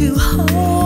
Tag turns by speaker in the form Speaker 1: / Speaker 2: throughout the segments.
Speaker 1: with me,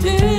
Speaker 2: good.